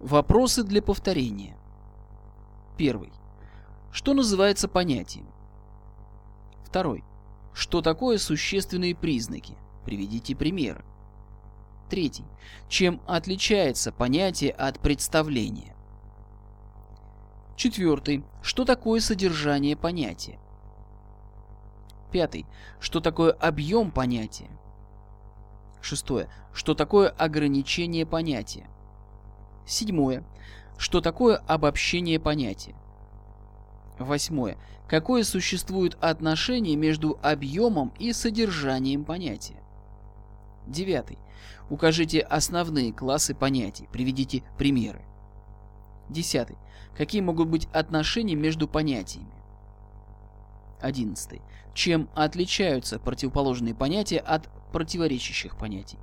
Вопросы для повторения. Первый. Что называется понятием? Второй. Что такое существенные признаки? Приведите примеры. Третий. Чем отличается понятие от представления? Четвертый. Что такое содержание понятия? Пятый. Что такое объем понятия? Шестое. Что такое ограничение понятия? Седьмое. Что такое обобщение понятия? Восьмое. Какое существует отношение между объемом и содержанием понятия? Девятый. Укажите основные классы понятий. Приведите примеры. Десятый. Какие могут быть отношения между понятиями? Одиннадцатый. Чем отличаются противоположные понятия от противоречащих понятий?